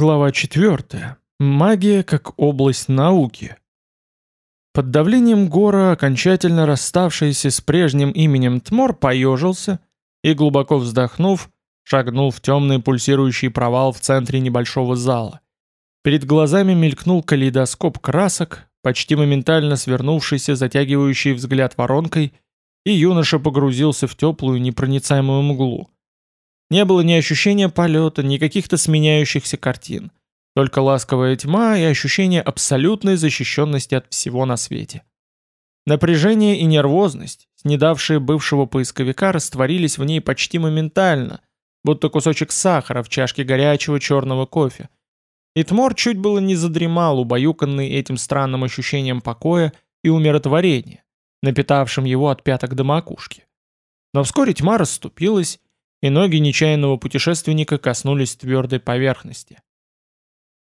Глава 4. Магия как область науки. Под давлением гора, окончательно расставшийся с прежним именем Тмор, поежился и, глубоко вздохнув, шагнул в темный пульсирующий провал в центре небольшого зала. Перед глазами мелькнул калейдоскоп красок, почти моментально свернувшийся, затягивающий взгляд воронкой, и юноша погрузился в теплую непроницаемую мглу. Не было ни ощущения полета, ни каких-то сменяющихся картин. Только ласковая тьма и ощущение абсолютной защищенности от всего на свете. Напряжение и нервозность, снедавшие бывшего поисковика, растворились в ней почти моментально, будто кусочек сахара в чашке горячего черного кофе. И Тмор чуть было не задремал, убаюканный этим странным ощущением покоя и умиротворения, напитавшим его от пяток до макушки. Но вскоре тьма расступилась, и ноги нечаянного путешественника коснулись твердой поверхности.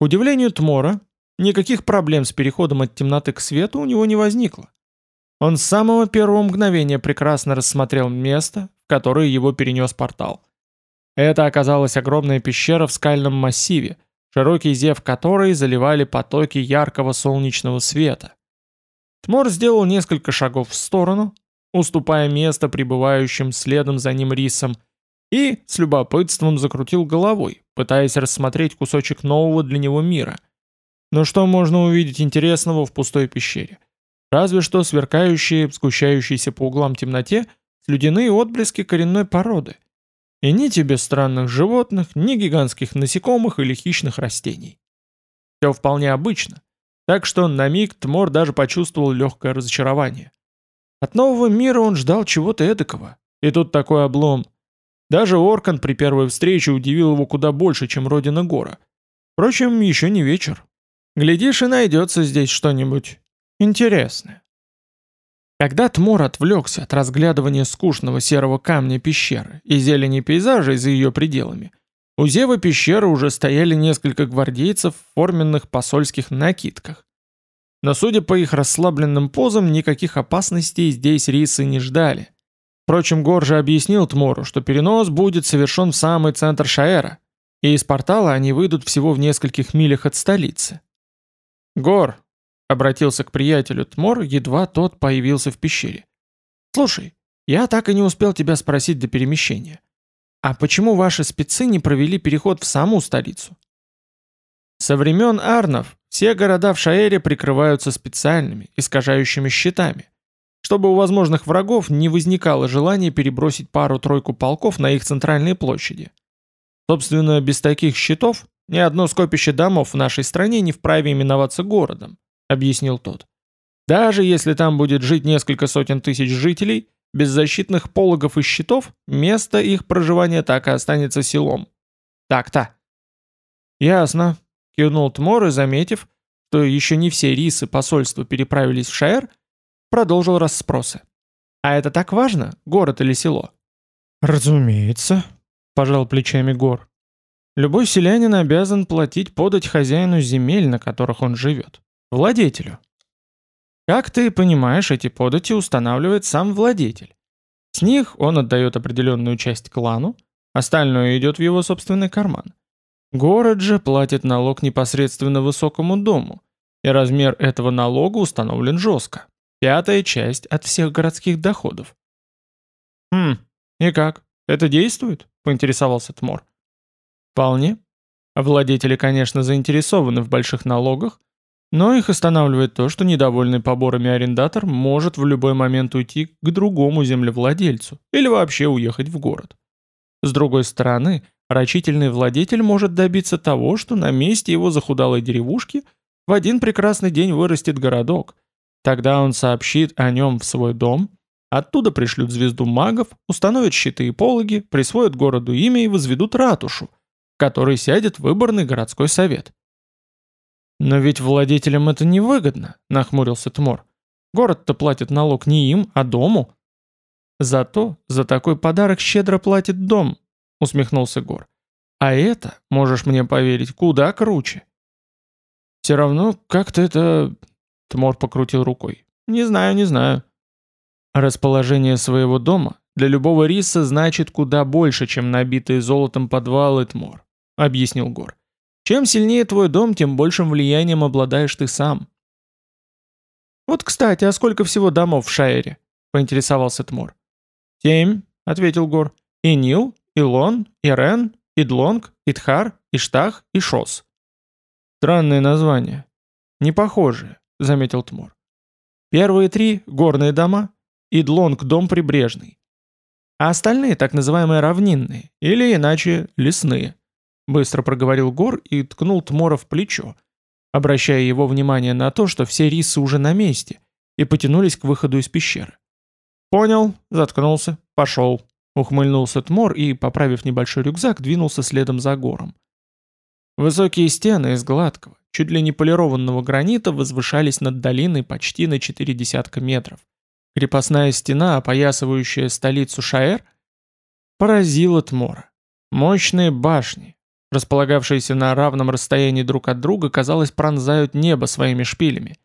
К удивлению Тмора, никаких проблем с переходом от темноты к свету у него не возникло. Он с самого первого мгновения прекрасно рассмотрел место, в которое его перенес портал. Это оказалась огромная пещера в скальном массиве, широкий зев которой заливали потоки яркого солнечного света. Тмор сделал несколько шагов в сторону, уступая место прибывающим следом за ним рисам, и с любопытством закрутил головой, пытаясь рассмотреть кусочек нового для него мира. Но что можно увидеть интересного в пустой пещере? Разве что сверкающие, сгущающиеся по углам темноте, слюдяные отблески коренной породы. И ни тебе странных животных, ни гигантских насекомых или хищных растений. Все вполне обычно, так что на миг Тмор даже почувствовал легкое разочарование. От нового мира он ждал чего-то эдакого, и тут такой облом. Даже Оркан при первой встрече удивил его куда больше, чем Родина Гора. Впрочем, еще не вечер. Глядишь, и найдется здесь что-нибудь интересное. Когда Тмор отвлекся от разглядывания скучного серого камня пещеры и зелени пейзажей за ее пределами, у зева пещеры уже стояли несколько гвардейцев в форменных посольских накидках. Но судя по их расслабленным позам, никаких опасностей здесь рисы не ждали. Впрочем, Гор же объяснил Тмору, что перенос будет совершен в самый центр Шаэра, и из портала они выйдут всего в нескольких милях от столицы. «Гор», — обратился к приятелю Тмор, едва тот появился в пещере. «Слушай, я так и не успел тебя спросить до перемещения. А почему ваши спецы не провели переход в саму столицу?» Со времен Арнов все города в Шаэре прикрываются специальными, искажающими щитами, чтобы у возможных врагов не возникало желания перебросить пару-тройку полков на их центральные площади. Собственно, без таких щитов ни одно скопище домов в нашей стране не вправе именоваться городом, объяснил тот. Даже если там будет жить несколько сотен тысяч жителей, без защитных пологов и щитов, место их проживания так и останется селом. Так-то. Ясно, кивнул Тмор и, заметив, что еще не все рисы посольства переправились в Шаэр, продолжил расспросы. «А это так важно, город или село?» «Разумеется», — пожал плечами Гор. «Любой селянин обязан платить подать хозяину земель, на которых он живет, владетелю. Как ты понимаешь, эти подати устанавливает сам владетель. С них он отдает определенную часть клану, остальное идет в его собственный карман. Город же платит налог непосредственно высокому дому, и размер этого налога установлен жестко. Пятая часть от всех городских доходов. «Хм, и как? Это действует?» — поинтересовался Тмор. «Вполне. Владетели, конечно, заинтересованы в больших налогах, но их останавливает то, что недовольный поборами арендатор может в любой момент уйти к другому землевладельцу или вообще уехать в город. С другой стороны, рачительный владетель может добиться того, что на месте его захудалой деревушки в один прекрасный день вырастет городок, Тогда он сообщит о нем в свой дом, оттуда пришлют звезду магов, установят щиты и пологи, присвоят городу имя и возведут ратушу, в которой сядет выборный городской совет. «Но ведь владетелям это невыгодно», — нахмурился Тмор. «Город-то платит налог не им, а дому». «Зато за такой подарок щедро платит дом», — усмехнулся Гор. «А это, можешь мне поверить, куда круче». «Все равно как-то это Тмор покрутил рукой. «Не знаю, не знаю». Расположение своего дома для любого риса значит куда больше, чем набитые золотом подвалы, Тмор, объяснил Гор. Чем сильнее твой дом, тем большим влиянием обладаешь ты сам. «Вот, кстати, а сколько всего домов в Шаэре?» — поинтересовался Тмор. «Семь», — ответил Гор. «И Нил, и Лон, и Рен, и Длонг, и Тхар, и Штах, и Шос». «Странные названия. Не похожие», — заметил Тмор. «Первые три — горные дома, и Длонг — дом прибрежный. А остальные — так называемые равнинные, или иначе лесные», — быстро проговорил Гор и ткнул Тмора в плечо, обращая его внимание на то, что все рисы уже на месте и потянулись к выходу из пещеры. «Понял», — заткнулся, пошел, — ухмыльнулся Тмор и, поправив небольшой рюкзак, двинулся следом за гором. Высокие стены из гладкого, чуть ли не полированного гранита возвышались над долиной почти на четыре десятка метров. Крепостная стена, опоясывающая столицу Шаэр, поразила Тмора. Мощные башни, располагавшиеся на равном расстоянии друг от друга, казалось, пронзают небо своими шпилями.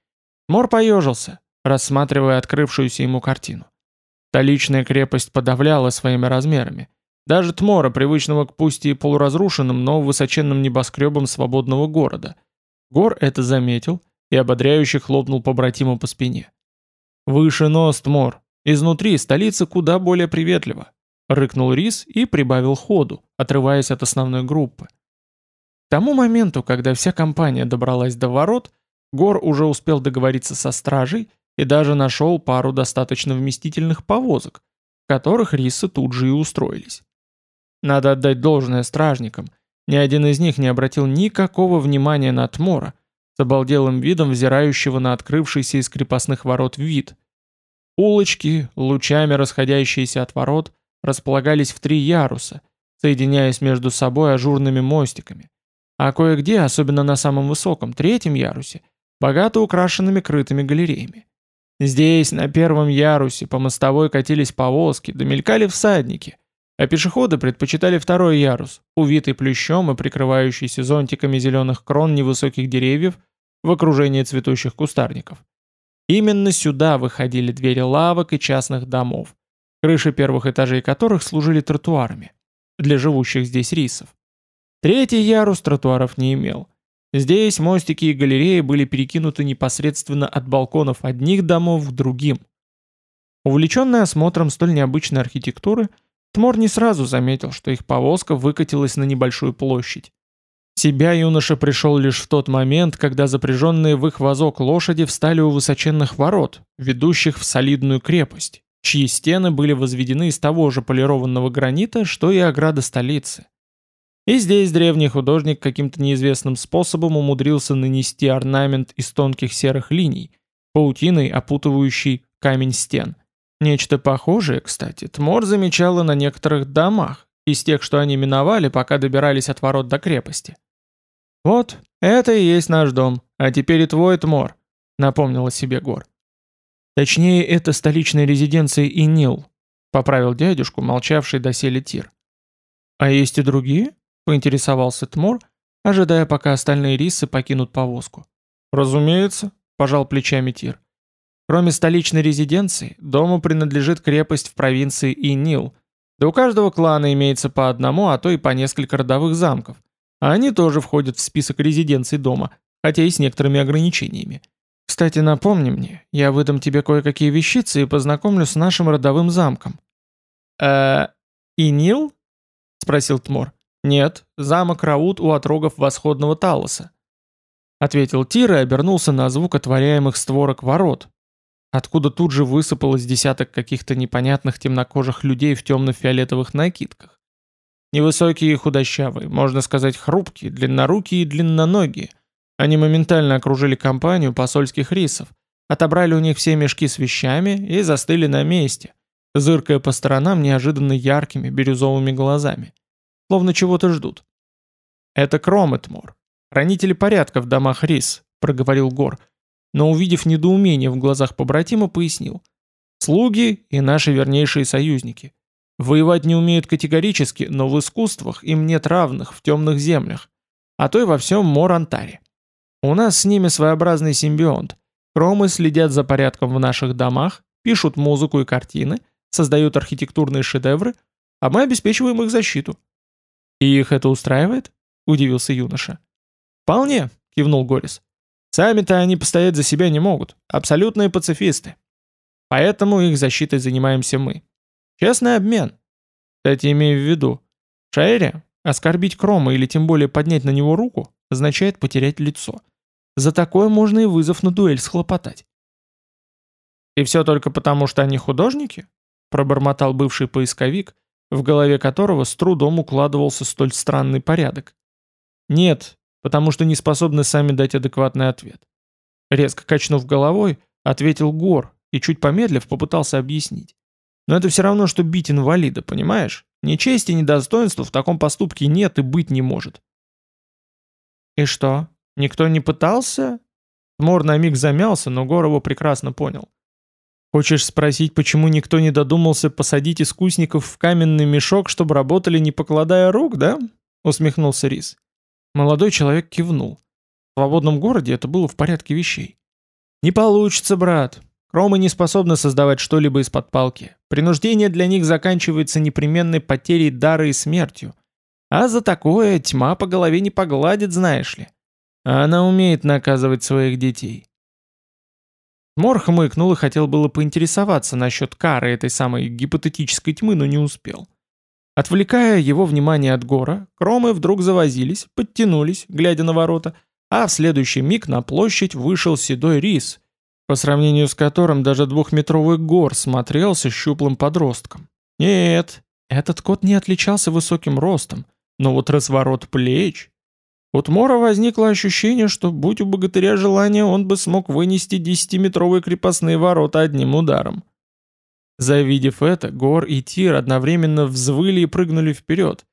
Мор поежился, рассматривая открывшуюся ему картину. Столичная крепость подавляла своими размерами. Даже Тмора, привычного к пусть и полуразрушенным, но высоченным небоскребам свободного города. Гор это заметил и ободряюще хлопнул побратиму по спине. «Выше нос, Тмор. Изнутри столица куда более приветлива», — рыкнул Рис и прибавил ходу, отрываясь от основной группы. К тому моменту, когда вся компания добралась до ворот, Гор уже успел договориться со стражей и даже нашел пару достаточно вместительных повозок, в которых рисы тут же и устроились. Надо отдать должное стражникам, ни один из них не обратил никакого внимания на Тмора, с обалделым видом взирающего на открывшийся из крепостных ворот вид. Улочки, лучами расходящиеся от ворот, располагались в три яруса, соединяясь между собой ажурными мостиками, а кое-где, особенно на самом высоком, третьем ярусе, богато украшенными крытыми галереями. Здесь, на первом ярусе, по мостовой катились повозки, домелькали всадники, а пешеходы предпочитали второй ярус, увитый плющом и прикрывающийся зонтиками зеленых крон невысоких деревьев в окружении цветущих кустарников. Именно сюда выходили двери лавок и частных домов, крыши первых этажей которых служили тротуарами для живущих здесь рисов. Третий ярус тротуаров не имел – Здесь мостики и галереи были перекинуты непосредственно от балконов одних домов к другим. Увлеченный осмотром столь необычной архитектуры, Тмор не сразу заметил, что их повозка выкатилась на небольшую площадь. Себя юноша пришел лишь в тот момент, когда запряженные в их вазок лошади встали у высоченных ворот, ведущих в солидную крепость, чьи стены были возведены из того же полированного гранита, что и ограда столицы. И здесь древний художник каким-то неизвестным способом умудрился нанести орнамент из тонких серых линий, паутиной опутывающий камень стен. Нечто похожее, кстати, Тмор замечала на некоторых домах, из тех, что они миновали, пока добирались от ворот до крепости. «Вот, это и есть наш дом, а теперь и твой Тмор», — напомнила себе Гор. «Точнее, это столичная резиденция Инил», — поправил дядюшку, молчавший доселе Тир. «А есть и другие?» поинтересовался Тмор, ожидая, пока остальные рисы покинут повозку. «Разумеется», — пожал плечами Тир. «Кроме столичной резиденции, дому принадлежит крепость в провинции Инил, да у каждого клана имеется по одному, а то и по несколько родовых замков, а они тоже входят в список резиденций дома, хотя и с некоторыми ограничениями. Кстати, напомни мне, я выдам тебе кое-какие вещицы и познакомлю с нашим родовым замком». «Э, Инил?» — спросил Тмор. «Нет, замок Раут у отрогов восходного Талоса», — ответил Тир и обернулся на звук отворяемых створок ворот, откуда тут же высыпалось десяток каких-то непонятных темнокожих людей в темно-фиолетовых накидках. Невысокие и худощавые, можно сказать хрупкие, длиннорукие и длинноногие. Они моментально окружили компанию посольских рисов, отобрали у них все мешки с вещами и застыли на месте, зыркая по сторонам неожиданно яркими бирюзовыми глазами словно чего-то ждут. «Это Крометмор, хранители порядка в домах Рис», — проговорил Гор, но, увидев недоумение в глазах побратима, пояснил. «Слуги и наши вернейшие союзники. Воевать не умеют категорически, но в искусствах им нет равных в темных землях, а то и во всем Мор-Антаре. У нас с ними своеобразный симбионт. Кромы следят за порядком в наших домах, пишут музыку и картины, создают архитектурные шедевры, а мы обеспечиваем их защиту. «И их это устраивает?» — удивился юноша. «Вполне», — кивнул Горис. «Сами-то они постоять за себя не могут. Абсолютные пацифисты. Поэтому их защитой занимаемся мы. Честный обмен. Кстати, имею в виду, Шаэре оскорбить Крома или тем более поднять на него руку означает потерять лицо. За такое можно и вызов на дуэль схлопотать. «И все только потому, что они художники?» пробормотал бывший поисковик, в голове которого с трудом укладывался столь странный порядок. «Нет, потому что не способны сами дать адекватный ответ». Резко качнув головой, ответил Гор и, чуть помедлив, попытался объяснить. «Но это все равно, что бить инвалида, понимаешь? Ни чести, ни достоинства в таком поступке нет и быть не может». «И что, никто не пытался?» Мор на миг замялся, но Гор его прекрасно понял. Хочешь спросить, почему никто не додумался посадить искусников в каменный мешок, чтобы работали не покладая рук, да? Усмехнулся Рис. Молодой человек кивнул. В свободном городе это было в порядке вещей. Не получится, брат. Кромы не способны создавать что-либо из-под палки. Принуждение для них заканчивается непременной потерей дара и смертью. А за такое тьма по голове не погладит, знаешь ли. А она умеет наказывать своих детей. Мор хмыкнул и хотел было поинтересоваться насчет кары этой самой гипотетической тьмы, но не успел. Отвлекая его внимание от гора, кромы вдруг завозились, подтянулись, глядя на ворота, а в следующий миг на площадь вышел седой рис, по сравнению с которым даже двухметровый гор смотрелся щуплым подростком. Нет, этот кот не отличался высоким ростом, но вот разворот плеч у Тмора возникло ощущение, что будь у богатыря желание, он бы смог вынести десятиметровые крепостные ворота одним ударом. Завидев это, Гор и Тир одновременно взвыли и прыгнули вперед.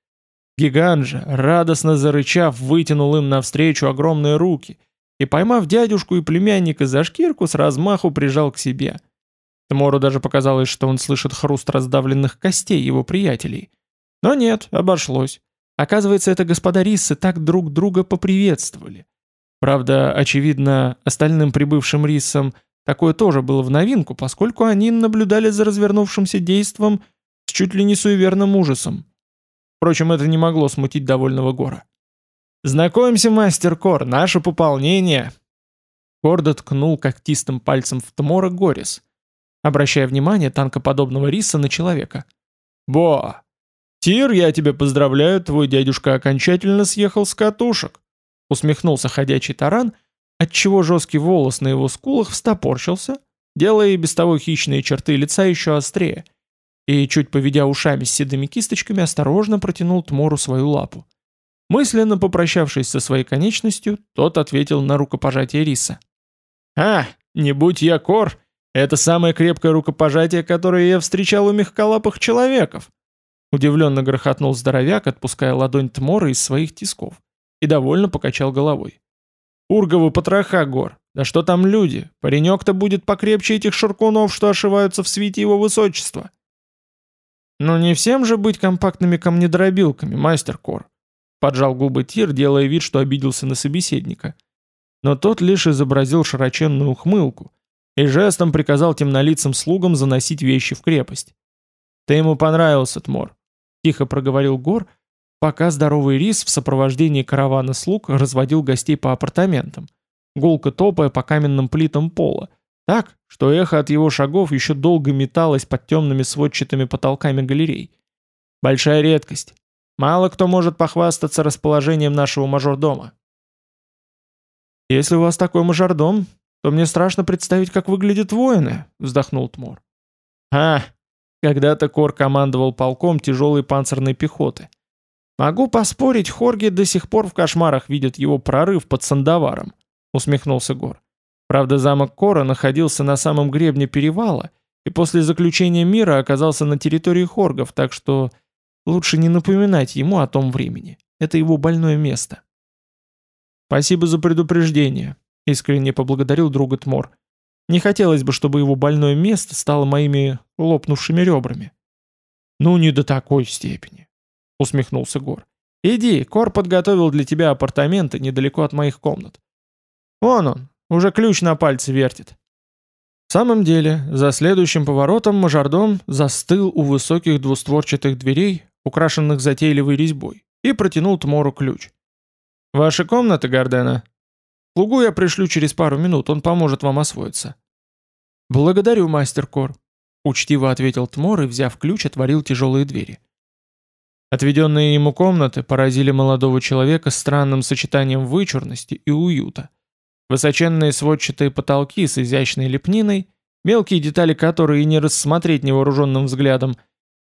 Гигант же, радостно зарычав, вытянул им навстречу огромные руки и, поймав дядюшку и племянника за шкирку, с размаху прижал к себе. Тмору даже показалось, что он слышит хруст раздавленных костей его приятелей. Но нет, обошлось. Оказывается, это господа Риссы так друг друга поприветствовали. Правда, очевидно, остальным прибывшим Риссам такое тоже было в новинку, поскольку они наблюдали за развернувшимся действом с чуть ли не суеверным ужасом. Впрочем, это не могло смутить довольного Гора. «Знакомься, мастер Кор, наше пополнение!» Гордо ткнул когтистым пальцем в Тмора Горис, обращая внимание танкоподобного риса на человека. «Бо, «Тир, я тебя поздравляю, твой дядюшка окончательно съехал с катушек», усмехнулся ходячий таран, отчего жесткий волос на его скулах встопорщился, делая и без того хищные черты лица еще острее, и, чуть поведя ушами с седыми кисточками, осторожно протянул Тмору свою лапу. Мысленно попрощавшись со своей конечностью, тот ответил на рукопожатие риса. «А, не будь я кор, это самое крепкое рукопожатие, которое я встречал у мягколапых человеков. Удивленно грохотнул здоровяк, отпуская ладонь Тмора из своих тисков, и довольно покачал головой. «Урговы потроха, Гор! Да что там люди? Паренек-то будет покрепче этих шуркунов, что ошиваются в свите его высочества!» «Ну не всем же быть компактными камнедробилками, мастер Кор!» Поджал губы Тир, делая вид, что обиделся на собеседника. Но тот лишь изобразил широченную ухмылку и жестом приказал темнолицым слугам заносить вещи в крепость. «Ты ему понравился, Тмор. Тихо проговорил Гор, пока здоровый рис в сопровождении каравана слуг разводил гостей по апартаментам, гулко топая по каменным плитам пола, так, что эхо от его шагов еще долго металось под темными сводчатыми потолками галерей. Большая редкость. Мало кто может похвастаться расположением нашего мажордома. «Если у вас такой мажордом, то мне страшно представить, как выглядят воины», — вздохнул Тмор. «А, когда-то Кор командовал полком тяжелой панцирной пехоты. Могу поспорить, Хорги до сих пор в кошмарах видят его прорыв под Сандаваром, усмехнулся Гор. Правда, замок Кора находился на самом гребне перевала и после заключения мира оказался на территории Хоргов, так что лучше не напоминать ему о том времени. Это его больное место. Спасибо за предупреждение, искренне поблагодарил друга Тмор. Не хотелось бы, чтобы его больное место стало моими лопнувшими ребрами. «Ну, не до такой степени», — усмехнулся Гор. «Иди, Кор подготовил для тебя апартаменты недалеко от моих комнат. Вон он, уже ключ на пальце вертит». В самом деле, за следующим поворотом мажордом застыл у высоких двустворчатых дверей, украшенных затейливой резьбой, и протянул Тмору ключ. «Ваши комнаты, Гардена?» «Лугу я пришлю через пару минут, он поможет вам освоиться». «Благодарю, мастер Кор», — учтиво ответил Тмор и, взяв ключ, отворил тяжелые двери. Отведенные ему комнаты поразили молодого человека странным сочетанием вычурности и уюта. Высоченные сводчатые потолки с изящной лепниной, мелкие детали которые и не рассмотреть невооруженным взглядом,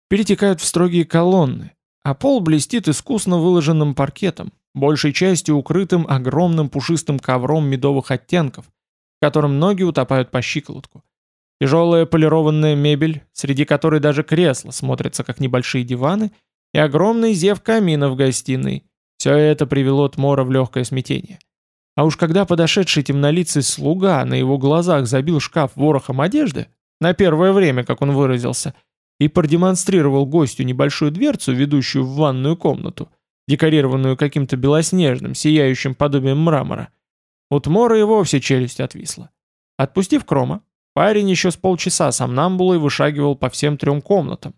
перетекают в строгие колонны, а пол блестит искусно выложенным паркетом, большей частью укрытым огромным пушистым ковром медовых оттенков, в котором ноги утопают по щиколотку. Тяжелая полированная мебель, среди которой даже кресла смотрятся как небольшие диваны, и огромный зев камина в гостиной. Все это привело Тмора в легкое смятение. А уж когда подошедший темнолицый слуга на его глазах забил шкаф ворохом одежды, на первое время, как он выразился, и продемонстрировал гостю небольшую дверцу, ведущую в ванную комнату, декорированную каким-то белоснежным, сияющим подобием мрамора, у Тмора и вовсе челюсть отвисла. Отпустив Крома, парень еще с полчаса сомнамбулой вышагивал по всем трем комнатам,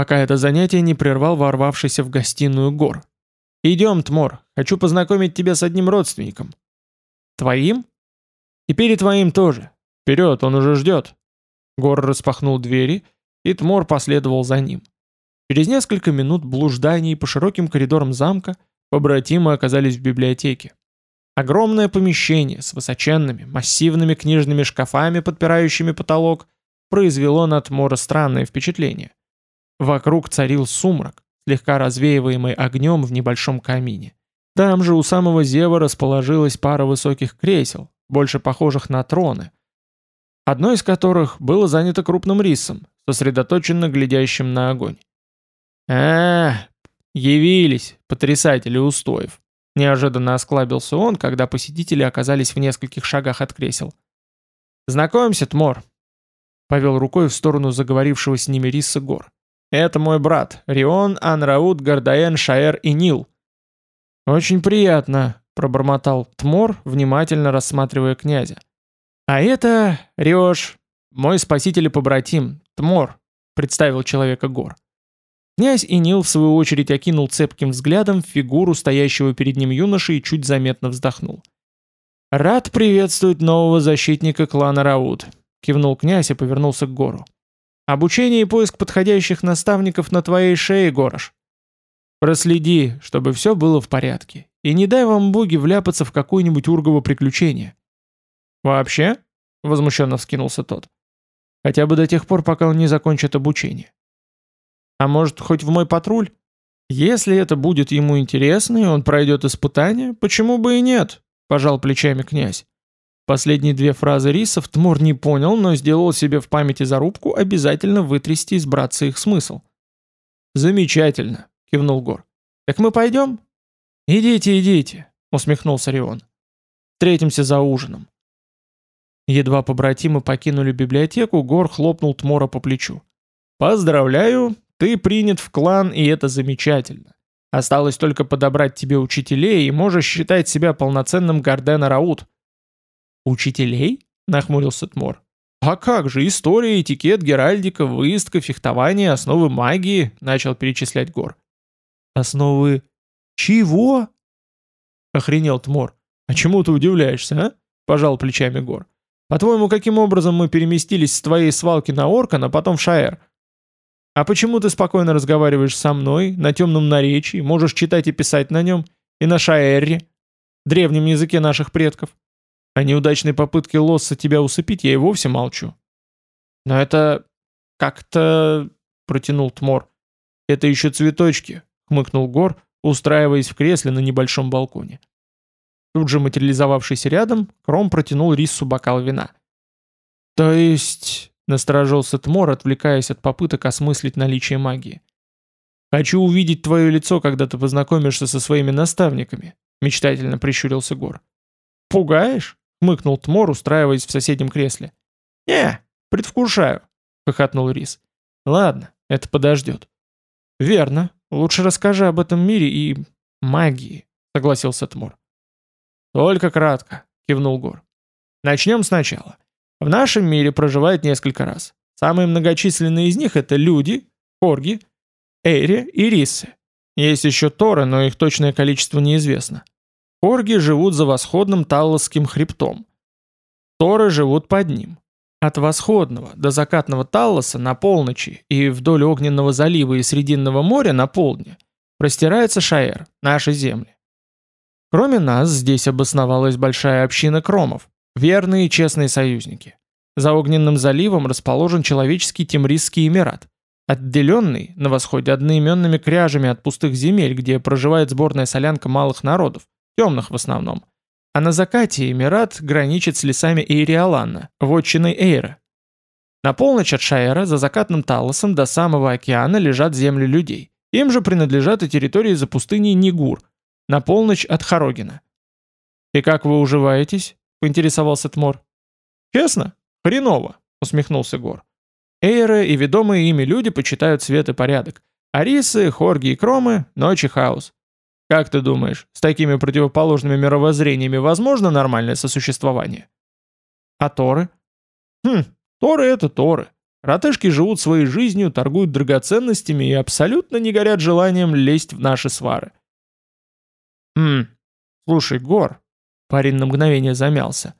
пока это занятие не прервал ворвавшийся в гостиную Гор. «Идем, Тмор, хочу познакомить тебя с одним родственником». «Твоим?» «Теперь и твоим тоже. Вперед, он уже ждет». Гор распахнул двери, и Тмор последовал за ним. Через несколько минут блужданий по широким коридорам замка побратимы оказались в библиотеке. Огромное помещение с высоченными, массивными книжными шкафами, подпирающими потолок, произвело на Тмора странное впечатление. Вокруг царил сумрак, слегка развеиваемый огнем в небольшом камине. Там же у самого зева расположилась пара высоких кресел, больше похожих на троны, одно из которых было занято крупным рисом, сосредоточенно глядящим на огонь. а, явились, потрясатели устоев!» Неожиданно осклабился он, когда посетители оказались в нескольких шагах от кресел. «Знакомься, Тмор!» Повел рукой в сторону заговорившего с ними Риса Гор. Это мой брат, Рион, Анраут, Гардаен, Шаэр и Нил». «Очень приятно», — пробормотал Тмор, внимательно рассматривая князя. «А это, Риош, мой спаситель и побратим, Тмор», — представил человека Гор. Князь и Нил в свою очередь окинул цепким взглядом фигуру стоящего перед ним юноши и чуть заметно вздохнул. «Рад приветствовать нового защитника клана Раут», — кивнул князь и повернулся к Гору. Обучение и поиск подходящих наставников на твоей шее, Горош. Проследи, чтобы все было в порядке, и не дай вам боги вляпаться в какое-нибудь ургово приключение. Вообще? Возмущенно вскинулся тот. Хотя бы до тех пор, пока он не закончит обучение. А может, хоть в мой патруль? Если это будет ему интересно, и он пройдет испытание, почему бы и нет? Пожал плечами князь. Последние две фразы рисов Тмур не понял, но сделал себе в памяти зарубку обязательно вытрясти из братца их смысл. «Замечательно», — кивнул Гор. «Так мы пойдем?» «Идите, идите», — усмехнулся Рион. «Встретимся за ужином». Едва побратимы покинули библиотеку, Гор хлопнул Тмора по плечу. «Поздравляю, ты принят в клан, и это замечательно. Осталось только подобрать тебе учителей, и можешь считать себя полноценным Гардена Раут». «Учителей?» — нахмурился Тмор. «А как же, история, этикет, геральдика, выездка, фехтование, основы магии», — начал перечислять Гор. «Основы... чего?» — охренел Тмор. «А чему ты удивляешься, а?» — пожал плечами Гор. «По-твоему, каким образом мы переместились с твоей свалки на Оркан, а потом в Шаэр? А почему ты спокойно разговариваешь со мной, на темном наречии, можешь читать и писать на нем, и на Шаэре, древнем языке наших предков? О неудачной попытке Лосса тебя усыпить я и вовсе молчу. Но это... как-то... протянул Тмор. Это еще цветочки, хмыкнул Гор, устраиваясь в кресле на небольшом балконе. Тут же материализовавшийся рядом, Кром протянул Риссу бокал вина. «То есть...» — насторожился Тмор, отвлекаясь от попыток осмыслить наличие магии. «Хочу увидеть твое лицо, когда ты познакомишься со своими наставниками», — мечтательно прищурился Гор. «Пугаешь?» — хмыкнул Тмор, устраиваясь в соседнем кресле. «Не, предвкушаю», — хохотнул Рис. «Ладно, это подождет». «Верно. Лучше расскажи об этом мире и... магии», — согласился Тмор. «Только кратко», — кивнул Гор. «Начнем сначала. В нашем мире проживает несколько раз. Самые многочисленные из них — это люди, хорги, эйри и рисы. Есть еще торы, но их точное количество неизвестно. Хорги живут за восходным Таллосским хребтом. Торы живут под ним. От восходного до закатного Таллоса на полночи и вдоль Огненного залива и Срединного моря на полдне простирается Шаэр, наши земли. Кроме нас, здесь обосновалась большая община кромов, верные и честные союзники. За Огненным заливом расположен человеческий Темрисский Эмират, отделенный на восходе одноименными кряжами от пустых земель, где проживает сборная солянка малых народов, темных в основном, а на закате Эмират граничит с лесами Эйриаланна, вотчиной Эйра. На полночь от Шаэра за закатным Талосом до самого океана лежат земли людей. Им же принадлежат и территории за пустыней Нигур, на полночь от Хорогина. «И как вы уживаетесь?» — поинтересовался Тмор. «Честно? Хреново», — усмехнулся Гор. «Эйры и ведомые ими люди почитают свет и порядок. Арисы, Хорги и Кромы — ночь и хаос. Как ты думаешь, с такими противоположными мировоззрениями возможно нормальное сосуществование? А Торы? Хм, Торы это Торы. Ратышки живут своей жизнью, торгуют драгоценностями и абсолютно не горят желанием лезть в наши свары. Хм, слушай, Гор, парень на мгновение замялся.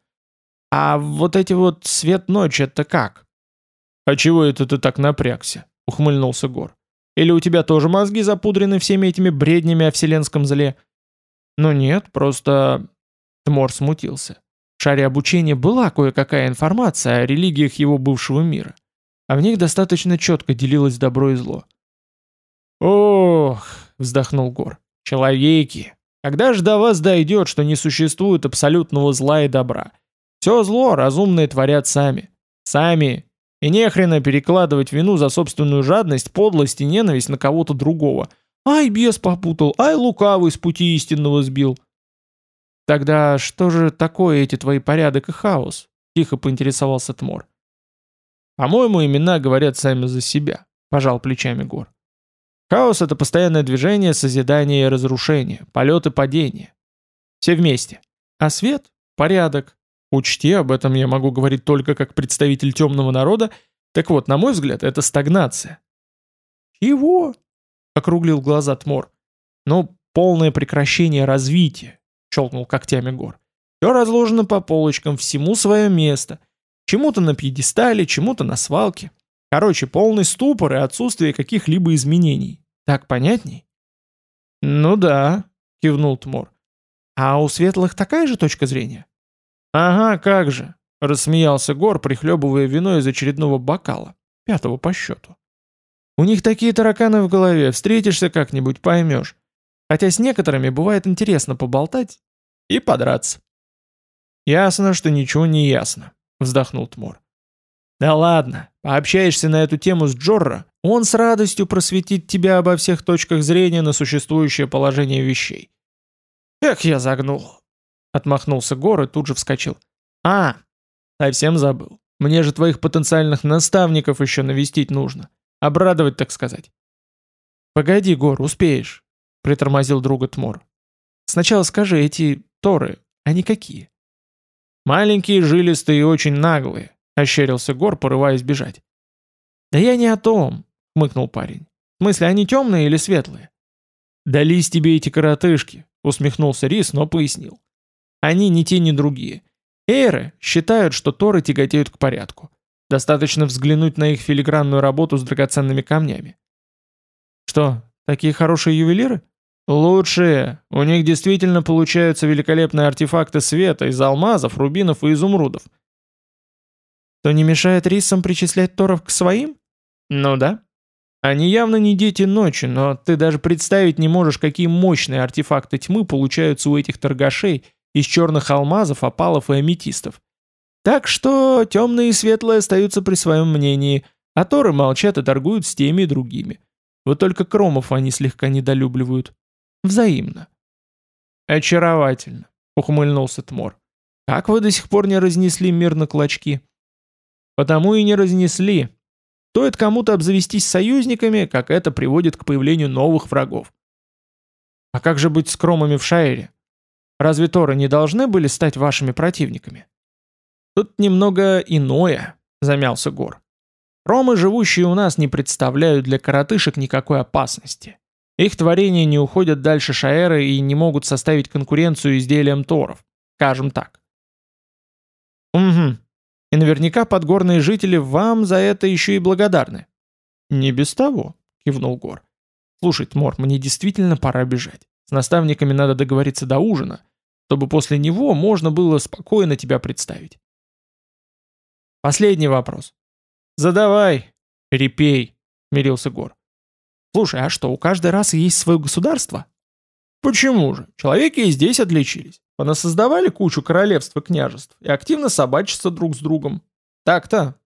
А вот эти вот свет-ночь это как? А чего это ты так напрягся? Ухмыльнулся Гор. Или у тебя тоже мозги запудрены всеми этими бреднями о вселенском зле? Ну нет, просто... Тмор смутился. В шаре обучения была кое-какая информация о религиях его бывшего мира, а в них достаточно четко делилось добро и зло. «Ох!» — вздохнул Гор. «Человеки! Когда же до вас дойдет, что не существует абсолютного зла и добра? Все зло разумные творят сами. Сами, и не хрена перекладывать вину за собственную жадность, подлость и ненависть на кого-то другого. Ай, бес попутал, ай, лукавый с пути истинного сбил. Тогда что же такое эти твои порядок и хаос? Тихо поинтересовался Тмор. По-моему, имена говорят сами за себя, пожал плечами Гор. Хаос — это постоянное движение, созидание и разрушение, полет и падение. Все вместе. А свет — порядок, Учти, об этом я могу говорить только как представитель темного народа, так вот, на мой взгляд, это стагнация. «Чего?» — округлил глаза Тмор. «Ну, полное прекращение развития», — щелкнул когтями Гор. «Все разложено по полочкам, всему свое место. Чему-то на пьедестале, чему-то на свалке. Короче, полный ступор и отсутствие каких-либо изменений. Так понятней?» «Ну да», — кивнул Тмор. «А у светлых такая же точка зрения?» «Ага, как же!» — рассмеялся Гор, прихлебывая вино из очередного бокала, пятого по счету. «У них такие тараканы в голове, встретишься как-нибудь, поймешь. Хотя с некоторыми бывает интересно поболтать и подраться». «Ясно, что ничего не ясно», — вздохнул Тмор. «Да ладно, пообщаешься на эту тему с Джорро, он с радостью просветит тебя обо всех точках зрения на существующее положение вещей». «Эх, я загнул!» Отмахнулся Гор и тут же вскочил. «А, совсем забыл. Мне же твоих потенциальных наставников еще навестить нужно. Обрадовать, так сказать». «Погоди, Гор, успеешь», — притормозил друга Тмор. «Сначала скажи, эти торы, они какие?» «Маленькие, жилистые и очень наглые», — ощерился Гор, порываясь бежать. «Да я не о том», — хмыкнул парень. «В смысле, они темные или светлые?» «Дались тебе эти коротышки», — усмехнулся Рис, но пояснил. Они ни те, ни другие. Эйры считают, что торы тяготеют к порядку. Достаточно взглянуть на их филигранную работу с драгоценными камнями. Что, такие хорошие ювелиры? Лучшие. У них действительно получаются великолепные артефакты света из алмазов, рубинов и изумрудов. То не мешает рисам причислять торов к своим? Ну да. Они явно не дети ночи, но ты даже представить не можешь, какие мощные артефакты тьмы получаются у этих торгашей из черных алмазов, опалов и аметистов. Так что темные и светлые остаются при своем мнении, а торы молчат и торгуют с теми и другими. Вот только кромов они слегка недолюбливают. Взаимно. «Очаровательно», — ухмыльнулся Тмор. «Как вы до сих пор не разнесли мир на клочки?» «Потому и не разнесли. Стоит кому-то обзавестись союзниками, как это приводит к появлению новых врагов». «А как же быть с кромами в Шаэре?» Разве Торы не должны были стать вашими противниками? Тут немного иное, замялся Гор. Ромы, живущие у нас, не представляют для коротышек никакой опасности. Их творения не уходят дальше Шаэра и не могут составить конкуренцию изделиям Торов. Скажем так. Угу. И наверняка подгорные жители вам за это еще и благодарны. Не без того, кивнул Гор. Слушай, Тмор, мне действительно пора бежать. С наставниками надо договориться до ужина, чтобы после него можно было спокойно тебя представить. Последний вопрос. Задавай, репей, мирился Гор. Слушай, а что, у каждой расы есть свое государство? Почему же? Человеки и здесь отличились. Понасоздавали кучу королевств и княжеств и активно собачатся друг с другом. Так-то.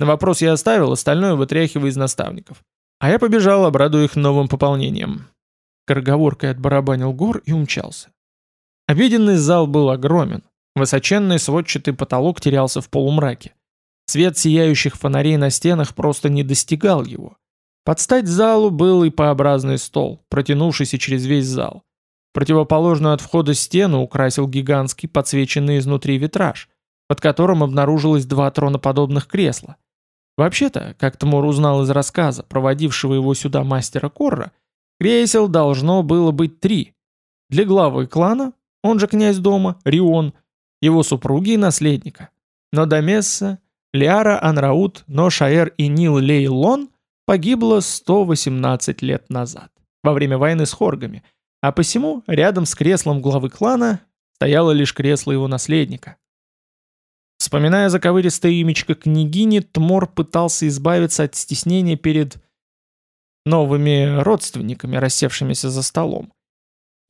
На вопрос я оставил, остальное вытряхивая из наставников. А я побежал, обрадуя их новым пополнением. Короговоркой отбарабанил гор и умчался. Обеденный зал был огромен. Высоченный сводчатый потолок терялся в полумраке. Свет сияющих фонарей на стенах просто не достигал его. Под стать залу был и П-образный стол, протянувшийся через весь зал. Противоположную от входа стену украсил гигантский подсвеченный изнутри витраж, под которым обнаружилось два троноподобных кресла. Вообще-то, как Тмур узнал из рассказа, проводившего его сюда мастера Корра, кресел должно было быть три. Для главы клана, он же князь дома, Рион, его супруги и наследника. Но Дамесса, Лиара Анраут, Ношаэр и Нил Лейлон погибло 118 лет назад, во время войны с хоргами, а посему рядом с креслом главы клана стояло лишь кресло его наследника. Вспоминая заковыристое имечко княгини, Тмор пытался избавиться от стеснения перед новыми родственниками, рассевшимися за столом.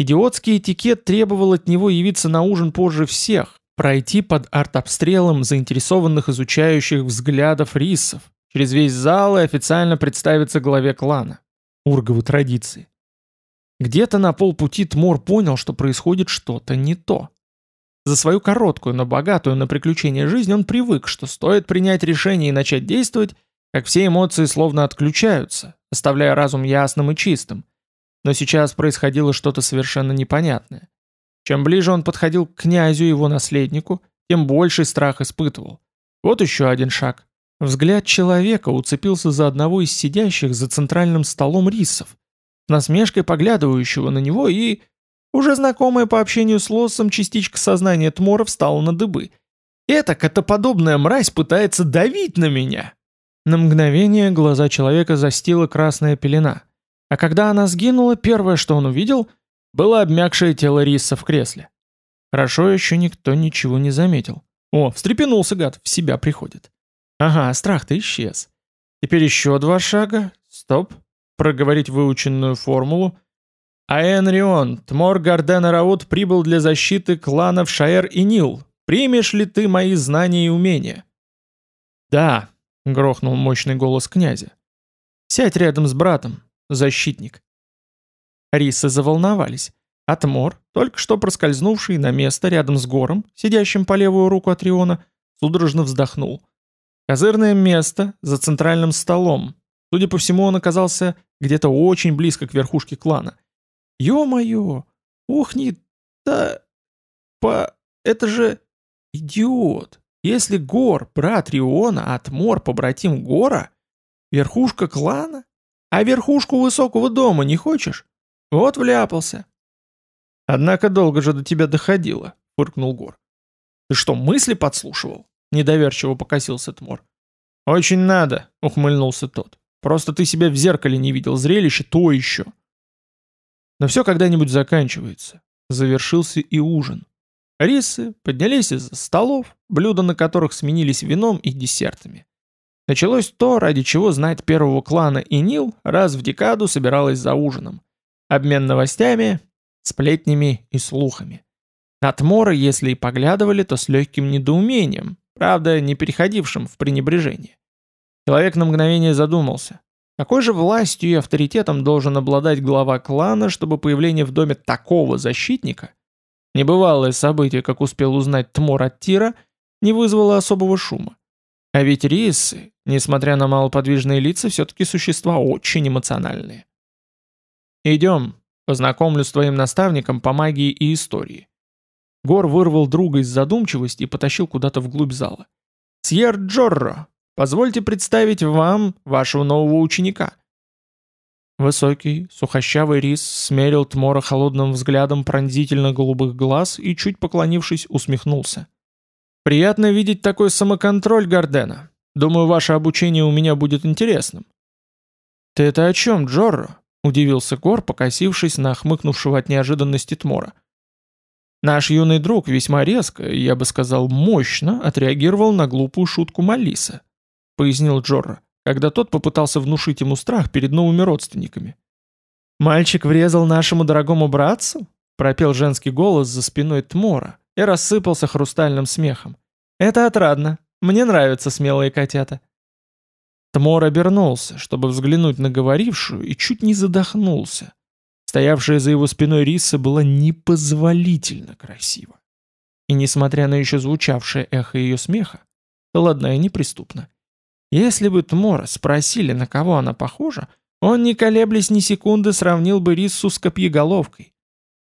Идиотский этикет требовал от него явиться на ужин позже всех, пройти под артобстрелом заинтересованных изучающих взглядов рисов, через весь зал и официально представиться главе клана. Урговы традиции. Где-то на полпути Тмор понял, что происходит что-то не то. За свою короткую, но богатую на приключения жизнь он привык, что стоит принять решение и начать действовать, как все эмоции словно отключаются, оставляя разум ясным и чистым. Но сейчас происходило что-то совершенно непонятное. Чем ближе он подходил к князю и его наследнику, тем больший страх испытывал. Вот еще один шаг. Взгляд человека уцепился за одного из сидящих за центральным столом рисов, насмешкой поглядывающего на него и... Уже знакомая по общению с Лоссом частичка сознания Тмора встала на дыбы. «Эта котоподобная мразь пытается давить на меня!» На мгновение глаза человека застила красная пелена. А когда она сгинула, первое, что он увидел, было обмякшее тело риса в кресле. Хорошо еще никто ничего не заметил. О, встрепенулся гад, в себя приходит. Ага, страх-то исчез. Теперь еще два шага. Стоп. Проговорить выученную формулу. Аэн Рион, Тмор Гарден Раут прибыл для защиты кланов Шаэр и Нил. Примешь ли ты мои знания и умения? Да, грохнул мощный голос князя. Сядь рядом с братом, защитник. Рисы заволновались. А Тмор, только что проскользнувший на место рядом с гором, сидящим по левую руку от Риона, судорожно вздохнул. Козырное место за центральным столом. Судя по всему, он оказался где-то очень близко к верхушке клана. Ё-моё! Ух, не... Да... По... Это же... Идиот! Если Гор, брат Риона, а Тмор, побратим Гора, верхушка клана? А верхушку высокого дома не хочешь? Вот вляпался. Однако долго же до тебя доходило, фыркнул Гор. Ты что, мысли подслушивал? Недоверчиво покосился Тмор. «Очень надо», — ухмыльнулся тот. «Просто ты себя в зеркале не видел, зрелище то еще». Но все когда-нибудь заканчивается. Завершился и ужин. Рисы поднялись из-за столов, блюда на которых сменились вином и десертами. Началось то, ради чего знать первого клана и Нил раз в декаду собиралась за ужином. Обмен новостями, сплетнями и слухами. От Мора, если и поглядывали, то с легким недоумением, правда, не переходившим в пренебрежение. Человек на мгновение задумался. Какой же властью и авторитетом должен обладать глава клана, чтобы появление в доме такого защитника, небывалое событие, как успел узнать Тмор от Тира, не вызвало особого шума? А ведь рисы, несмотря на малоподвижные лица, все-таки существа очень эмоциональные. «Идем, познакомлю с твоим наставником по магии и истории. Гор вырвал друга из задумчивости и потащил куда-то вглубь зала. «Сьер Джорро, позвольте представить вам вашего нового ученика». Высокий, сухощавый рис смерил Тмора холодным взглядом пронзительно-голубых глаз и, чуть поклонившись, усмехнулся. «Приятно видеть такой самоконтроль, Гардена. Думаю, ваше обучение у меня будет интересным». «Ты это о чем, Джорро?» — удивился Гор, покосившись на хмыкнувшего от неожиданности Тмора. Наш юный друг весьма резко, я бы сказал, мощно отреагировал на глупую шутку Малиса, пояснил Джорро когда тот попытался внушить ему страх перед новыми родственниками. «Мальчик врезал нашему дорогому братцу?» — пропел женский голос за спиной Тмора и рассыпался хрустальным смехом. «Это отрадно. Мне нравятся смелые котята». Тмор обернулся, чтобы взглянуть на говорившую, и чуть не задохнулся. Стоявшая за его спиной Риса была непозволительно красива. И несмотря на еще звучавшее эхо ее смеха, ладна и неприступна. Если бы Тмора спросили, на кого она похожа, он, не колеблясь ни секунды, сравнил бы Риссу с копьеголовкой.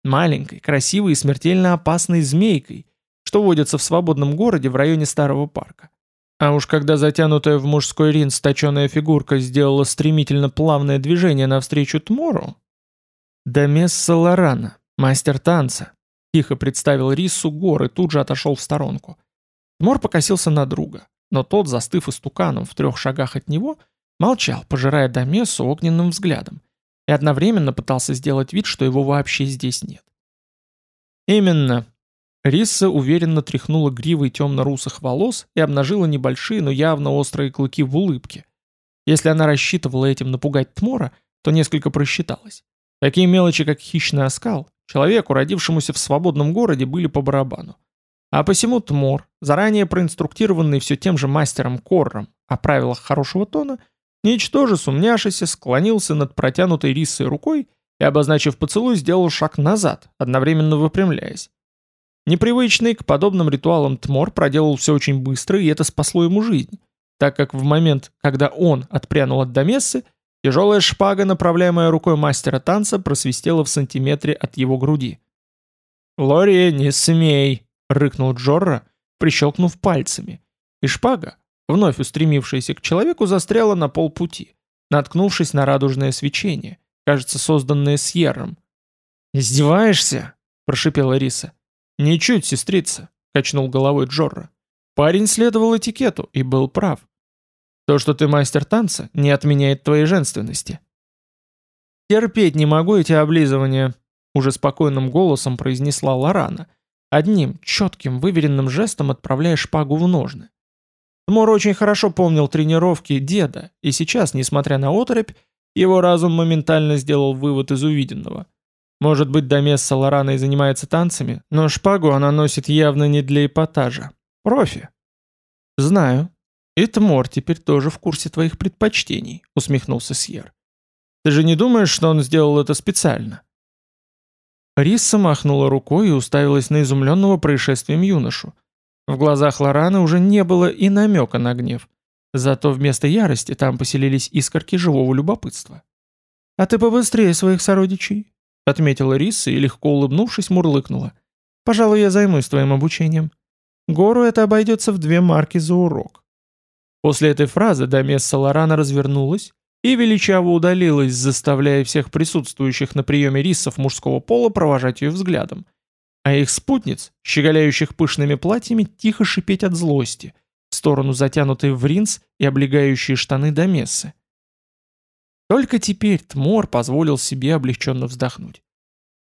Маленькой, красивой и смертельно опасной змейкой, что водится в свободном городе в районе старого парка. А уж когда затянутая в мужской ринс точеная фигурка сделала стремительно плавное движение навстречу Тмору... «Домесса Лорана, мастер танца», — тихо представил Риссу Гор и тут же отошел в сторонку. Тмор покосился на друга но тот, застыв истуканом в трех шагах от него, молчал, пожирая Домесу огненным взглядом, и одновременно пытался сделать вид, что его вообще здесь нет. «Именно». Рисса уверенно тряхнула гривой темно-русых волос и обнажила небольшие, но явно острые клыки в улыбке. Если она рассчитывала этим напугать Тмора, то несколько просчиталась. Такие мелочи, как хищный оскал, человеку, родившемуся в свободном городе, были по барабану. А посему Тмор, заранее проинструктированный все тем же мастером Корром о правилах хорошего тона, ничтоже сумняшися, склонился над протянутой рисой рукой и, обозначив поцелуй, сделал шаг назад, одновременно выпрямляясь. Непривычный к подобным ритуалам Тмор проделал все очень быстро, и это спасло ему жизнь, так как в момент, когда он отпрянул от Домессы, тяжелая шпага, направляемая рукой мастера танца, просвистела в сантиметре от его груди. «Лори, не смей!» рыкнул Джорра, прищелкнув пальцами, и шпага, вновь устремившаяся к человеку, застряла на полпути, наткнувшись на радужное свечение, кажется, созданное Сьерром. «Издеваешься?» – прошипела Риса. «Ничуть, сестрица», – качнул головой Джорра. «Парень следовал этикету и был прав. То, что ты мастер танца, не отменяет твоей женственности». «Терпеть не могу эти облизывания», — уже спокойным голосом произнесла Лорана – одним четким, выверенным жестом отправляя шпагу в ножны. Тмор очень хорошо помнил тренировки деда, и сейчас, несмотря на оторопь, его разум моментально сделал вывод из увиденного. Может быть, Домесса Лорана и занимается танцами, но шпагу она носит явно не для эпатажа. Профи. «Знаю. И Тмор теперь тоже в курсе твоих предпочтений», — усмехнулся Сьер. «Ты же не думаешь, что он сделал это специально?» Рисса махнула рукой и уставилась на изумленного происшествием юношу. В глазах Лораны уже не было и намека на гнев. Зато вместо ярости там поселились искорки живого любопытства. «А ты побыстрее своих сородичей», — отметила Рисса и, легко улыбнувшись, мурлыкнула. «Пожалуй, я займусь твоим обучением. Гору это обойдется в две марки за урок». После этой фразы Домесса Лорана развернулась и величаво удалилась, заставляя всех присутствующих на приеме рисов мужского пола провожать ее взглядом, а их спутниц, щеголяющих пышными платьями, тихо шипеть от злости в сторону затянутой в ринс и облегающие штаны до мессы. Только теперь Тмор позволил себе облегченно вздохнуть.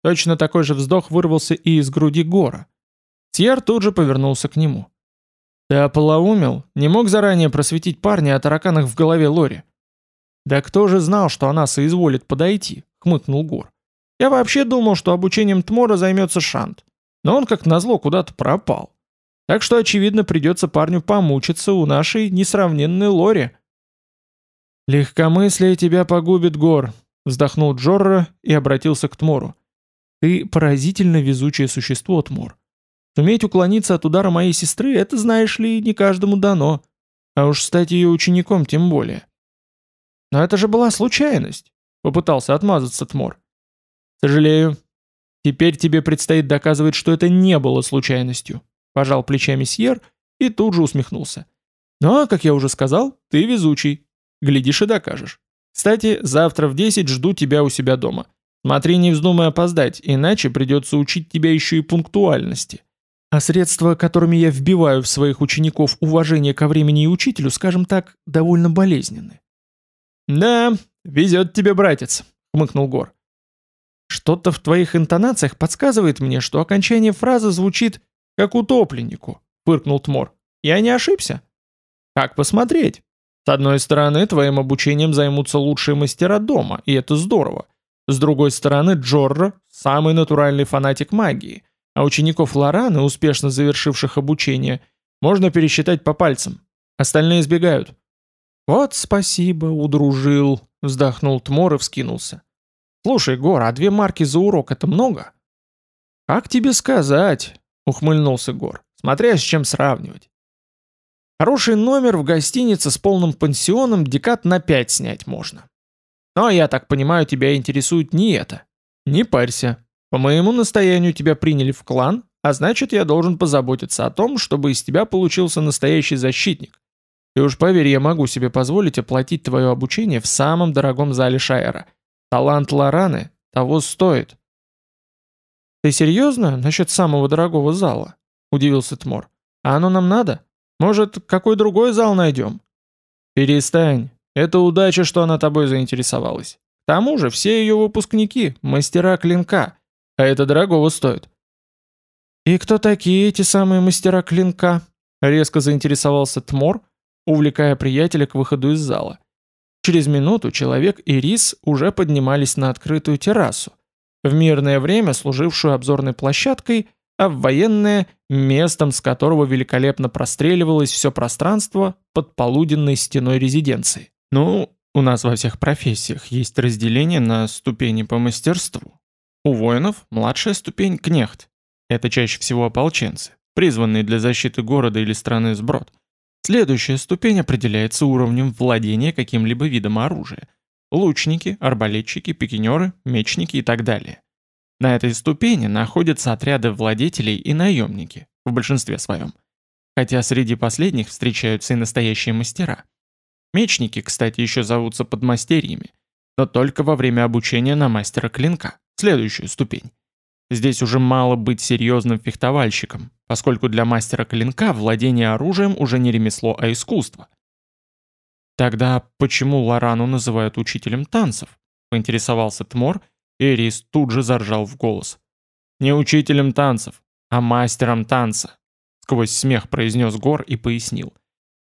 Точно такой же вздох вырвался и из груди Гора. Тьер тут же повернулся к нему. «Ты ополоумел? Не мог заранее просветить парня о тараканах в голове Лори?» «Да кто же знал, что она соизволит подойти?» — хмыкнул Гор. «Я вообще думал, что обучением Тмора займется Шант, но он как назло куда-то пропал. Так что, очевидно, придется парню помучиться у нашей несравненной Лори». «Легкомыслие тебя погубит, Гор», — вздохнул Джорро и обратился к Тмору. «Ты поразительно везучее существо, Тмор. Суметь уклониться от удара моей сестры — это, знаешь ли, не каждому дано. А уж стать ее учеником тем более. «Но это же была случайность», — попытался отмазаться Тмор. «Сожалею. Теперь тебе предстоит доказывать, что это не было случайностью», — пожал плечами Сьер и тут же усмехнулся. «Но, как я уже сказал, ты везучий. Глядишь и докажешь. Кстати, завтра в 10 жду тебя у себя дома. Смотри, не вздумай опоздать, иначе придется учить тебя еще и пунктуальности. А средства, которыми я вбиваю в своих учеников уважение ко времени и учителю, скажем так, довольно болезненны. «Да, везет тебе, братец», — хмыкнул Гор. «Что-то в твоих интонациях подсказывает мне, что окончание фразы звучит как утопленнику», — фыркнул Тмор. «Я не ошибся?» «Как посмотреть? С одной стороны, твоим обучением займутся лучшие мастера дома, и это здорово. С другой стороны, Джорро – самый натуральный фанатик магии, а учеников Лораны, успешно завершивших обучение, можно пересчитать по пальцам. Остальные избегают. «Вот спасибо, удружил», — вздохнул Тмор и вскинулся. «Слушай, Гор, а две марки за урок — это много?» «Как тебе сказать?» — ухмыльнулся Гор, смотря с чем сравнивать. «Хороший номер в гостинице с полным пансионом декат на пять снять можно. Но, я так понимаю, тебя интересует не это. Не парься. По моему настоянию тебя приняли в клан, а значит, я должен позаботиться о том, чтобы из тебя получился настоящий защитник. И уж поверь, я могу себе позволить оплатить твое обучение в самом дорогом зале Шайера. Талант Лораны того стоит. «Ты серьезно насчет самого дорогого зала?» – удивился Тмор. «А оно нам надо? Может, какой другой зал найдем?» «Перестань. Это удача, что она тобой заинтересовалась. К тому же все ее выпускники – мастера клинка, а это дорогого стоит». «И кто такие эти самые мастера клинка?» – резко заинтересовался Тмор, увлекая приятеля к выходу из зала. Через минуту человек и Рис уже поднимались на открытую террасу, в мирное время служившую обзорной площадкой, а в военное – местом, с которого великолепно простреливалось все пространство под полуденной стеной резиденции. Ну, у нас во всех профессиях есть разделение на ступени по мастерству. У воинов младшая ступень – кнехт. Это чаще всего ополченцы, призванные для защиты города или страны сброд. Следующая ступень определяется уровнем владения каким-либо видом оружия. Лучники, арбалетчики, пикинеры, мечники и так далее. На этой ступени находятся отряды владетелей и наемники, в большинстве своем. Хотя среди последних встречаются и настоящие мастера – Мечники, кстати, еще зовутся подмастерьями, но только во время обучения на мастера клинка, следующую ступень. Здесь уже мало быть серьезным фехтовальщиком, поскольку для мастера клинка владение оружием уже не ремесло, а искусство. Тогда почему Лорану называют учителем танцев? Поинтересовался Тмор, и Рис тут же заржал в голос. Не учителем танцев, а мастером танца. Сквозь смех произнес Гор и пояснил.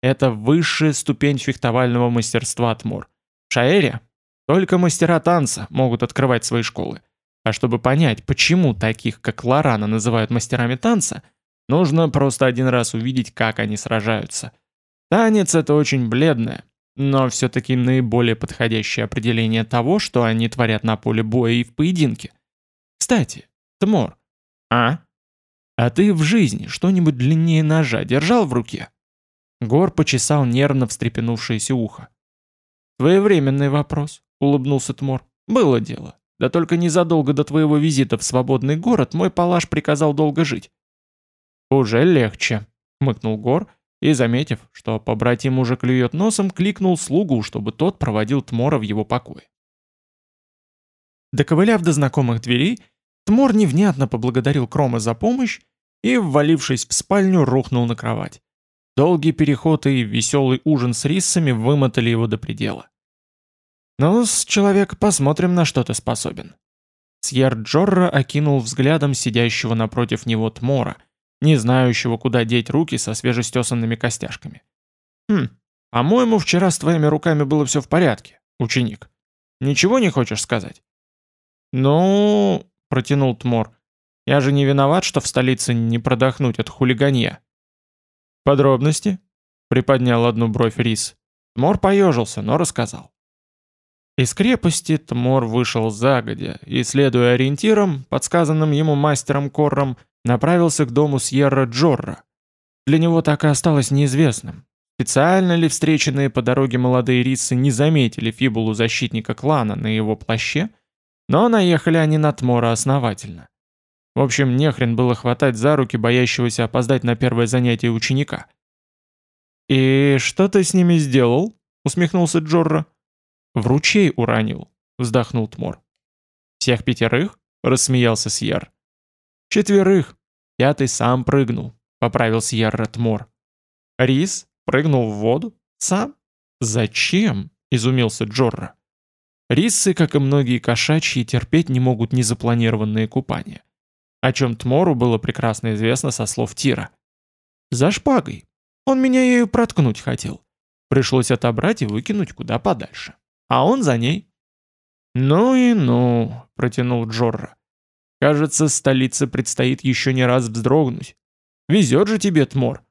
Это высшая ступень фехтовального мастерства Тмор. В Шаэре только мастера танца могут открывать свои школы. А чтобы понять, почему таких, как Лорана, называют мастерами танца, нужно просто один раз увидеть, как они сражаются. Танец — это очень бледное, но все-таки наиболее подходящее определение того, что они творят на поле боя и в поединке. Кстати, Тмор, а? А ты в жизни что-нибудь длиннее ножа держал в руке? Гор почесал нервно встрепенувшееся ухо. «Своевременный вопрос», — улыбнулся Тмор. «Было дело. Да только незадолго до твоего визита в свободный город мой палаш приказал долго жить». «Уже легче», — хмыкнул Гор, и, заметив, что побратим уже клюет носом, кликнул слугу, чтобы тот проводил Тмора в его покое. Доковыляв до знакомых дверей, Тмор невнятно поблагодарил Крома за помощь и, ввалившись в спальню, рухнул на кровать. Долгий переход и веселый ужин с риссами вымотали его до предела. «Ну, с человека посмотрим, на что ты способен». Сьер Джорро окинул взглядом сидящего напротив него Тмора, не знающего, куда деть руки со свежестесанными костяшками. «Хм, по-моему, вчера с твоими руками было все в порядке, ученик. Ничего не хочешь сказать?» «Ну...» — протянул Тмор. «Я же не виноват, что в столице не продохнуть от хулиганья». «Подробности?» — приподнял одну бровь Рис. Тмор поежился, но рассказал. Из крепости Тмор вышел загодя и, следуя ориентирам, подсказанным ему мастером Корром, направился к дому Сьерра Джорра. Для него так и осталось неизвестным, специально ли встреченные по дороге молодые рисы не заметили фибулу защитника клана на его плаще, но наехали они на Тмора основательно. В общем, нехрен было хватать за руки боящегося опоздать на первое занятие ученика. «И что ты с ними сделал?» — усмехнулся Джорро. «В ручей уронил», — вздохнул Тмор. «Всех пятерых?» — рассмеялся Сьер. «Четверых. Пятый сам прыгнул», — поправил Сьерра Тмор. «Рис прыгнул в воду? Сам? Зачем?» — изумился Джорра. Риссы, как и многие кошачьи, терпеть не могут незапланированные купания. О чем Тмору было прекрасно известно со слов Тира. «За шпагой. Он меня ею проткнуть хотел. Пришлось отобрать и выкинуть куда подальше. А он за ней». «Ну и ну», — протянул Джорра. «Кажется, столице предстоит еще не раз вздрогнуть. Везет же тебе, Тмор».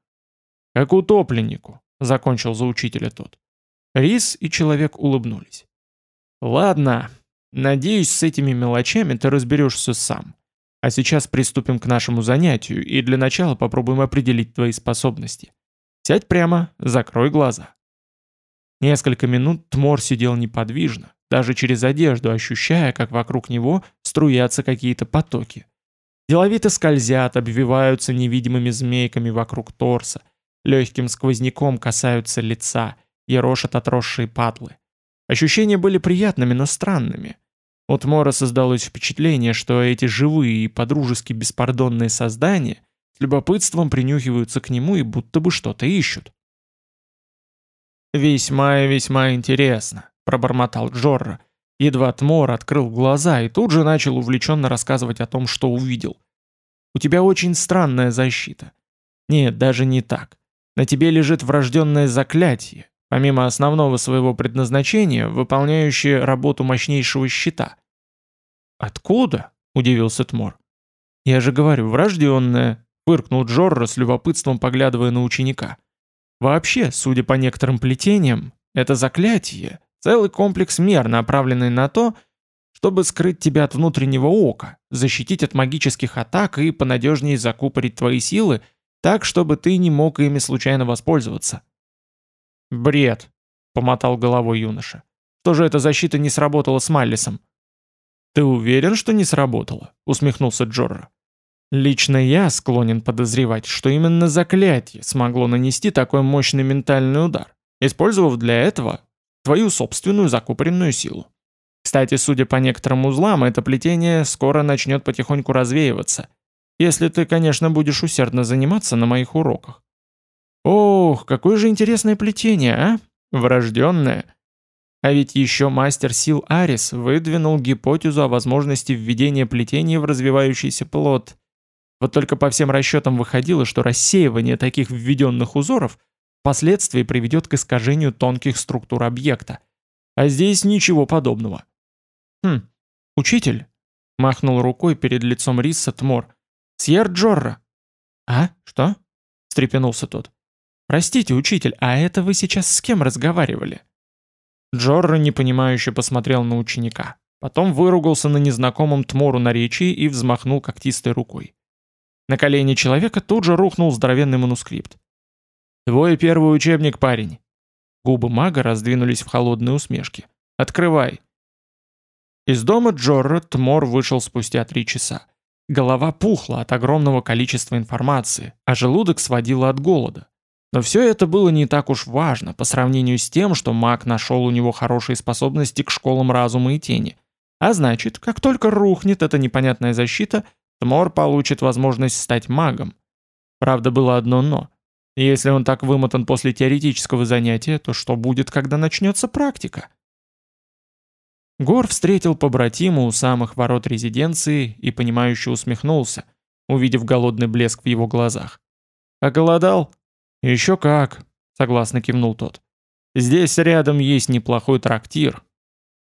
«Как утопленнику», — закончил за учителя тот. Рис и человек улыбнулись. «Ладно, надеюсь, с этими мелочами ты разберешься сам. А сейчас приступим к нашему занятию, и для начала попробуем определить твои способности. Сядь прямо, закрой глаза». Несколько минут Тмор сидел неподвижно, даже через одежду ощущая, как вокруг него струятся какие-то потоки. Деловито скользят, обвиваются невидимыми змейками вокруг торса, легким сквозняком касаются лица, ерошат отросшие патлы. Ощущения были приятными, но странными. У Тмора создалось впечатление, что эти живые и подружески беспардонные создания с любопытством принюхиваются к нему и будто бы что-то ищут. «Весьма и весьма интересно», — пробормотал Джорра. Едва Тмор открыл глаза и тут же начал увлеченно рассказывать о том, что увидел. «У тебя очень странная защита. Нет, даже не так. На тебе лежит врожденное заклятие, помимо основного своего предназначения, выполняющее работу мощнейшего щита». «Откуда?» — удивился Тмор. «Я же говорю, врожденное», — фыркнул Джорра с любопытством, поглядывая на ученика. Вообще, судя по некоторым плетениям, это заклятие — целый комплекс мер, направленный на то, чтобы скрыть тебя от внутреннего ока, защитить от магических атак и понадежнее закупорить твои силы, так, чтобы ты не мог ими случайно воспользоваться. «Бред», — помотал головой юноша. «Что же эта защита не сработала с Маллисом?» «Ты уверен, что не сработала?» — усмехнулся Джорро. Лично я склонен подозревать, что именно заклятие смогло нанести такой мощный ментальный удар, использовав для этого твою собственную закупоренную силу. Кстати, судя по некоторым узлам, это плетение скоро начнет потихоньку развеиваться, если ты, конечно, будешь усердно заниматься на моих уроках. Ох, какое же интересное плетение, а? Врожденное. А ведь еще мастер сил Арис выдвинул гипотезу о возможности введения плетения в развивающийся плод – вот только по всем расчетам выходило, что рассеивание таких введенных узоров впоследствии приведет к искажению тонких структур объекта. А здесь ничего подобного. «Хм, учитель?» — махнул рукой перед лицом Рисса Тмор. «Сьер Джорра». «А? Что?» — встрепенулся тот. «Простите, учитель, а это вы сейчас с кем разговаривали?» Джорра непонимающе посмотрел на ученика. Потом выругался на незнакомом Тмору наречии и взмахнул когтистой рукой. На колени человека тут же рухнул здоровенный манускрипт. «Твой первый учебник, парень!» Губы мага раздвинулись в холодные усмешки. «Открывай!» Из дома Джорра Тмор вышел спустя три часа. Голова пухла от огромного количества информации, а желудок сводило от голода. Но все это было не так уж важно по сравнению с тем, что маг нашел у него хорошие способности к школам разума и тени. А значит, как только рухнет эта непонятная защита, Тмор получит возможность стать магом. Правда, было одно «но». Если он так вымотан после теоретического занятия, то что будет, когда начнется практика? Гор встретил побратима у самых ворот резиденции и понимающе усмехнулся, увидев голодный блеск в его глазах. «А голодал?» «Еще как», — согласно кивнул тот. «Здесь рядом есть неплохой трактир».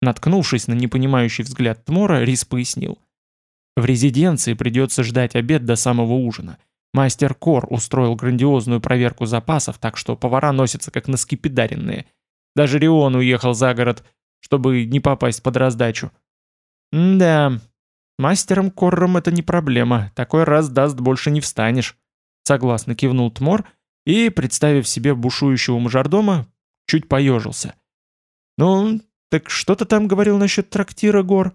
Наткнувшись на непонимающий взгляд Тмора, Рис пояснил. В резиденции придется ждать обед до самого ужина. Мастер Кор устроил грандиозную проверку запасов, так что повара носятся как наскипидаренные. Даже Рион уехал за город, чтобы не попасть под раздачу. М да, мастером Корром это не проблема, такой раз даст больше не встанешь. Согласно кивнул Тмор и, представив себе бушующего мажордома, чуть поежился. «Ну, так что ты там говорил насчет трактира, Гор?»